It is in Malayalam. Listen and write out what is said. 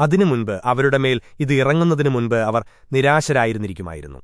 അതിനു മുൻപ് അവരുടെ മേൽ ഇത് ഇറങ്ങുന്നതിനു മുൻപ് അവർ നിരാശരായിരുന്നിരിക്കുമായിരുന്നു.